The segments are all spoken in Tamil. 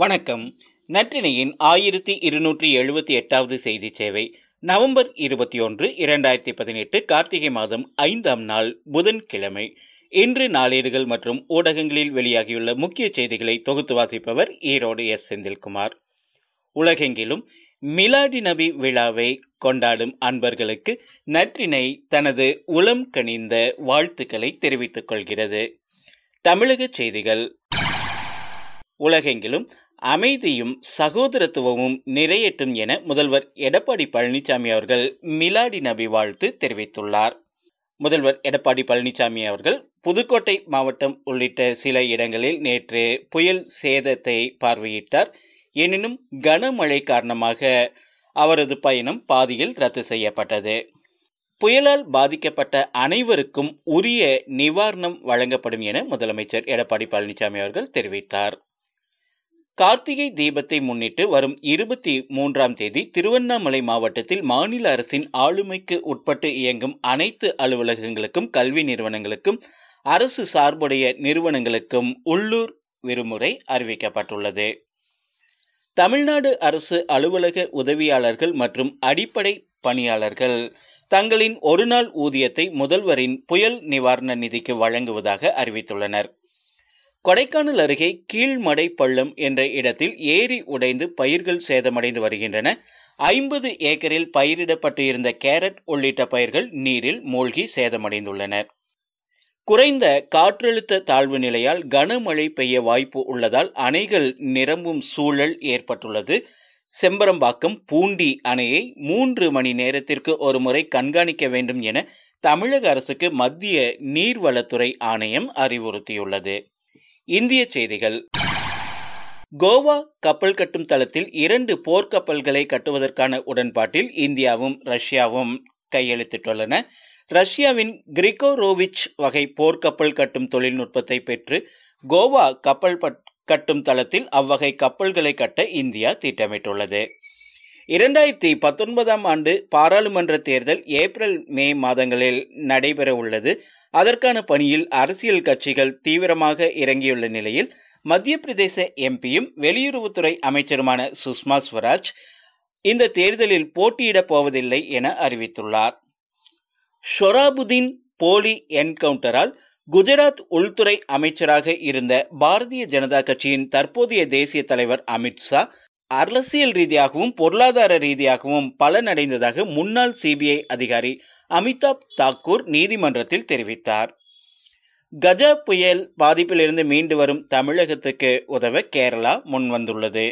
வணக்கம். நற்றினையின் ஆயிரத்தி இருநூற்றி எழுபத்தி எட்டாவது செய்தி சேவை நவம்பர் இருபத்தி ஒன்று இரண்டாயிரத்தி பதினெட்டு கார்த்திகை மாதம் ஐந்தாம் நாள் புதன்கிழமை. இன்று நாளேடுகள் மற்றும் ஊடகங்களில் வெளியாகியுள்ள முக்கிய செய்திகளை தொகுத்து வாசிப்பவர் ஈரோடு எஸ். செந்தில்குமார். உலகெங்கிலும் மிலாடி நபி விழாவை கொண்டாடும் அன்பர்களுக்கு நற்றினை தனது உளம் கனிந்த வாழ்த்துக்களை தெரிவித்துக் கொள்கிறது. தமிழக செய்திகள். உலகெங்கிலும் அமைதியும் சகோதரத்துவமும் நிறையட்டும் என முதல்வர் எடப்பாடி பழனிசாமி அவர்கள் மிலாடி நபி வாழ்த்து தெரிவித்துள்ளார். முதல்வர் எடப்பாடி பழனிசாமி அவர்கள் புதுக்கோட்டை மாவட்டம் உள்ளிட்ட சில இடங்களில் நேற்று புயல் சேதத்தை பார்வையிட்டார். எனினும் கனமழை காரணமாக அவரது பயணம் பாதியில் ரத்து செய்யப்பட்டது. புயலால் பாதிக்கப்பட்ட அனைவருக்கும் உரிய நிவாரணம் வழங்கப்படும் என முதலமைச்சர் எடப்பாடி பழனிசாமி அவர்கள் தெரிவித்தார். கார்த்திகை தீபத்தை முன்னிட்டு வரும் இருபத்தி மூன்றாம் தேதி திருவண்ணாமலை மாவட்டத்தில் மாநில அரசின் ஆளுமைக்கு உட்பட்டு இயங்கும் அனைத்து அலுவலகங்களுக்கும் கல்வி நிறுவனங்களுக்கும் அரசு சார்புடைய நிறுவனங்களுக்கும் உள்ளூர் விடுமுறை அறிவிக்கப்பட்டுள்ளது. தமிழ்நாடு அரசு அலுவலக உதவியாளர்கள் மற்றும் அடிப்படை பணியாளர்கள் தங்களின் ஒருநாள் ஊதியத்தை முதல்வரின் புயல் நிவாரண நிதிக்கு வழங்குவதாக அறிவித்துள்ளனர். கொடைக்கானல் அருகே கீழ்மடை பள்ளம் என்ற இடத்தில் ஏரி உடைந்து பயிர்கள் சேதமடைந்து வருகின்றன. ஐம்பது ஏக்கரில் பயிரிடப்பட்டு இருந்த கேரட் உள்ளிட்ட பயிர்கள் நீரில் மூழ்கி சேதமடைந்துள்ளனர். குறைந்த காற்றழுத்த தாழ்வு நிலையால் கனமழை பெய்ய வாய்ப்பு உள்ளதால் அணைகள் நிரம்பும் சூழல் ஏற்பட்டுள்ளது. செம்பரம்பாக்கம் பூண்டி அணையை மூன்று மணி நேரத்திற்கு ஒருமுறை கண்காணிக்க வேண்டும் என தமிழக அரசுக்கு மத்திய நீர்வளத்துறை ஆணையம் அறிவுறுத்தியுள்ளது. இந்திய செய்திகள். கோவா கப்பல் கட்டும் தளத்தில் இரண்டு போர்க்கப்பல்களை கட்டுவதற்கான உடன்பாட்டில் இந்தியாவும் ரஷ்யாவும் கையெழுத்திட்டுள்ளன. ரஷ்யாவின் கிரிகோரோவிச் வகை போர்க்கப்பல் கட்டும் தொழில்நுட்பத்தை பெற்று கோவா கப்பல் கட்டும் தளத்தில் அவ்வகை கப்பல்களை கட்ட இந்தியா திட்டமிட்டுள்ளது. இரண்டாயிரத்தி பத்தொன்பதாம் ஆண்டு பாராளுமன்ற தேர்தல் ஏப்ரல் மே மாதங்களில் நடைபெற உள்ளது. அதற்கான பணியில் அரசியல் கட்சிகள் தீவிரமாக இறங்கியுள்ள நிலையில் மத்திய பிரதேச எம்பியும் வெளியுறவுத்துறை அமைச்சருமான சுஷ்மா ஸ்வராஜ் இந்த தேர்தலில் போட்டியிடப் போவதில்லை என அறிவித்துள்ளார். ஷொராபுதீன் போலி என்கவுண்டரால் குஜராத் உள்துறை அமைச்சராக இருந்த பாரதிய ஜனதா கட்சியின் தற்போதைய தேசிய தலைவர் அமித்ஷா அரசியல் ரீதியாகவும் பொருளாதார ரீதியாகவும் பலனடைந்ததாக முன்னாள் சிபிஐ அதிகாரி அமிதாப் தாக்கூர் நீதிமன்றத்தில் தெரிவித்தார். கஜா புயல் பாதிப்பிலிருந்து மீண்டு வரும் தமிழகத்துக்கு உதவ கேரளா முன்வந்துள்ளது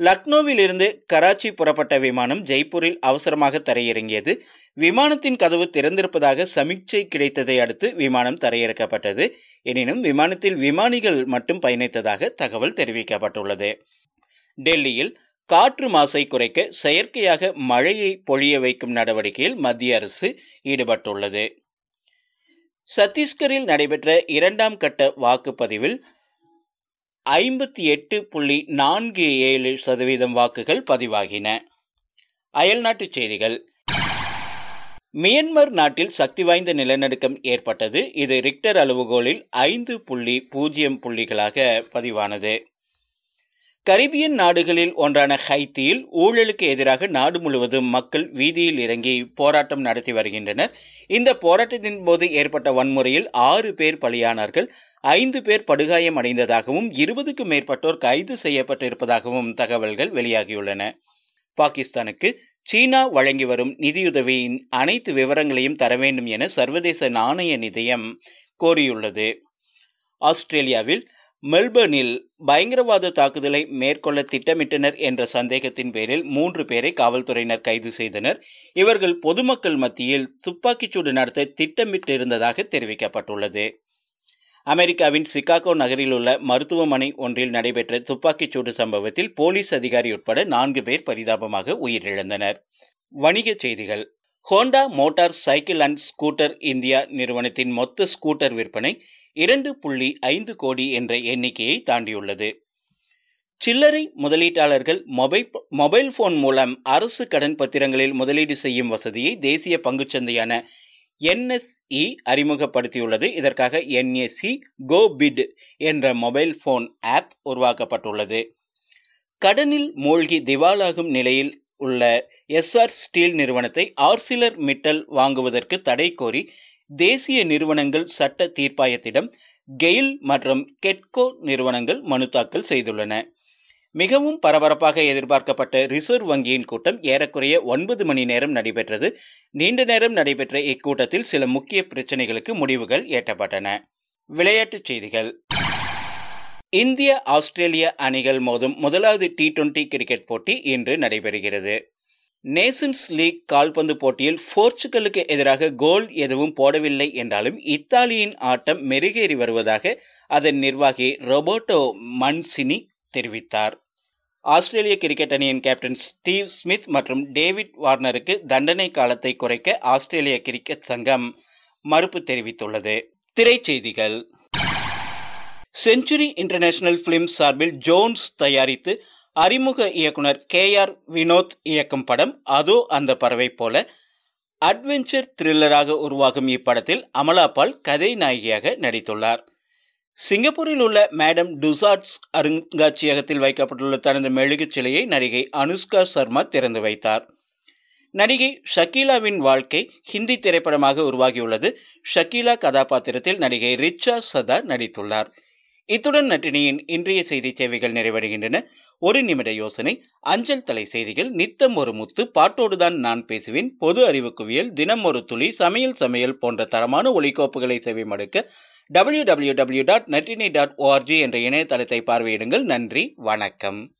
லக்னோவிலிருந்து கராச்சி புறப்பட்ட விமானம் ஜெய்ப்பூரில் அவசரமாக தரையிறங்கியது. விமானத்தின் கதவு திறந்திருப்பதாக சமீட்சை கிடைத்ததை அடுத்து விமானம் தரையிறக்கப்பட்டது. எனினும் விமானத்தில் விமானிகள் மட்டும் பயணித்ததாக தகவல் தெரிவிக்கப்பட்டுள்ளது. டெல்லியில் காற்று மாசை குறைக்க செயற்கையாக மழையை பொழிய வைக்கும் நடவடிக்கையில் மத்திய அரசு ஈடுபட்டுள்ளது. சத்தீஸ்கரில் நடைபெற்ற இரண்டாம் கட்ட வாக்குப்பதிவில் ஐம்பத்தி எட்டு புள்ளி நான்கு ஏழு சதவீதம் வாக்குகள் பதிவாகின. அயல்நாட்டுச் செய்திகள். மியன்மர் நாட்டில் சக்தி வாய்ந்த நிலநடுக்கம் ஏற்பட்டது. இது ரிக்டர் அளவுகோலில் ஐந்து புள்ளி பூஜ்ஜியம் புள்ளிகளாக பதிவானது. கரிபியன் நாடுகளில் ஒன்றான ஹைத்தியில் ஊழலுக்கு எதிராக நாடு முழுவதும் மக்கள் வீதியில் இறங்கி போராட்டம் நடத்தி வருகின்றனர். இந்த போராட்டத்தின் போது ஏற்பட்ட வன்முறையில் ஆறு பேர் பலியானார்கள். ஐந்து பேர் படுகாயம் அடைந்ததாகவும் இருபதுக்கும் மேற்பட்டோர் கைது செய்யப்பட்டிருப்பதாகவும் தகவல்கள் வெளியாகியுள்ளன. பாகிஸ்தானுக்கு சீனா வழங்கி வரும் நிதியுதவியின் அனைத்து விவரங்களையும் தர வேண்டும் என சர்வதேச நாணய நிதியம் கோரியுள்ளது. ஆஸ்திரேலியாவில் மெல்பர்னில் பயங்கரவாத தாக்குதலை மேற்கொள்ள திட்டமிட்டனர் என்ற சந்தேகத்தின் பேரில் மூன்று பேரை காவல்துறையினர் கைது செய்தனர். இவர்கள் பொதுமக்கள் மத்தியில் துப்பாக்கிச்சூடு நடத்த திட்டமிட்டிருந்ததாக தெரிவிக்கப்பட்டுள்ளது. அமெரிக்காவின் சிகாகோ நகரில் உள்ள மருத்துவமனை ஒன்றில் நடைபெற்ற துப்பாக்கிச்சூடு சம்பவத்தில் போலீஸ் அதிகாரி உட்பட நான்கு பேர் பரிதாபமாக உயிரிழந்தனர். வணிகச் செய்திகள். Honda motorcycle and scooter India நிறுவனத்தின் மொத்த ஸ்கூட்டர் விற்பனை இரண்டு புள்ளி ஐந்து கோடி என்ற எண்ணிக்கையை தாண்டியுள்ளது. சில்லறை முதலீட்டாளர்கள் மொபைல் மொபைல் போன் மூலம் அரசு கடன் பத்திரங்களில் முதலீடு செய்யும் வசதியை தேசிய பங்குச்சந்தையான என்எஸ்இ அறிமுகப்படுத்தியுள்ளது. இதற்காக என்எஸ்இ கோ பிட் என்ற மொபைல் போன் ஆப் உருவாக்கப்பட்டுள்ளது. கடனில் மூழ்கி திவாலாகும் நிலையில் உள்ள எஸ்ஆர் ஸ்டீல் நிறுவனத்தை ஆர்சிலர் மிட்டல் வாங்குவதற்கு தடை கோரி தேசிய நிறுவனங்கள் சட்ட தீர்ப்பாயத்திடம் கெயில் மற்றும் கெட்கோ நிறுவனங்கள் மனு தாக்கல் செய்துள்ளன. மிகவும் பரபரப்பாக எதிர்பார்க்கப்பட்ட ரிசர்வ் வங்கியின் கூட்டம் ஏறக்குறைய ஒன்பது மணி நேரம் நடைபெற்றது. நீண்ட நேரம் நடைபெற்ற இக்கூட்டத்தில் சில முக்கிய பிரச்சனைகளுக்கு முடிவுகள் எட்டப்பட்டன. விளையாட்டுச் செய்திகள். இந்திய ஆஸ்திரேலிய அணிகள் மோதும் முதலாவது டி டுவெண்டி கிரிக்கெட் போட்டி இன்று நடைபெறுகிறது. நேஷன்ஸ் லீக் கால்பந்து போட்டியில் போர்ச்சுகலுக்கு எதிராக கோல் எதுவும் போடவில்லை என்றாலும் இத்தாலியின் ஆட்டம் மெருகேறி வருவதாக அதன் நிர்வாகி ரொபோட்டோ மன்சினி தெரிவித்தார். ஆஸ்திரேலிய கிரிக்கெட் அணியின் கேப்டன் ஸ்டீவ் ஸ்மித் மற்றும் டேவிட் வார்னருக்கு தண்டனை காலத்தை குறைக்க ஆஸ்திரேலிய கிரிக்கெட் சங்கம் மறுப்பு தெரிவித்துள்ளது. திரைச்செய்திகள். செஞ்சுரி இன்டர்நேஷனல் பிலிம் சார்பில் ஜோன்ஸ் தயாரித்து அறிமுக இயக்குனர் கே ஆர் வினோத் இயக்கும் படம் அதோ அந்த பறவை போல. அட்வென்ச்சர் த்ரில்லராக உருவாகும் இப்படத்தில் அமலாபால் கதை நாயகியாக நடித்துள்ளார். சிங்கப்பூரில் உள்ள மேடம் டுசாட்ஸ் அருங்காட்சியகத்தில் வைக்கப்பட்டுள்ள தனது மெழுகுச் சிலையை நடிகை அனுஷ்கா சர்மா திறந்து வைத்தார். நடிகை ஷக்கீலாவின் வாழ்க்கை ஹிந்தி திரைப்படமாக உருவாகியுள்ளது. ஷக்கீலா கதாபாத்திரத்தில் நடிகை ரிச்சா சதா நடித்துள்ளார். இத்துடன் நட்டினியின் இன்றைய செய்தி சேவைகள் நிறைவடைகின்றன. ஒரு நிமிட யோசனை. அஞ்சல் தலை செய்திகள். நித்தம் ஒரு முத்து. பாட்டோடுதான் நான் பேசுவேன். பொது அறிவு குவியல் தினம் ஒரு துளி. சமையல் சமையல் போன்ற தரமான ஒலிக்கோப்புகளை செவிமடுக்க டபிள்யூ டபிள்யூ டபிள்யூ டாட் நட்டினி டாட் ஓஆர்ஜி என்ற இணையதளத்தை பார்வையிடுங்கள். நன்றி. வணக்கம்.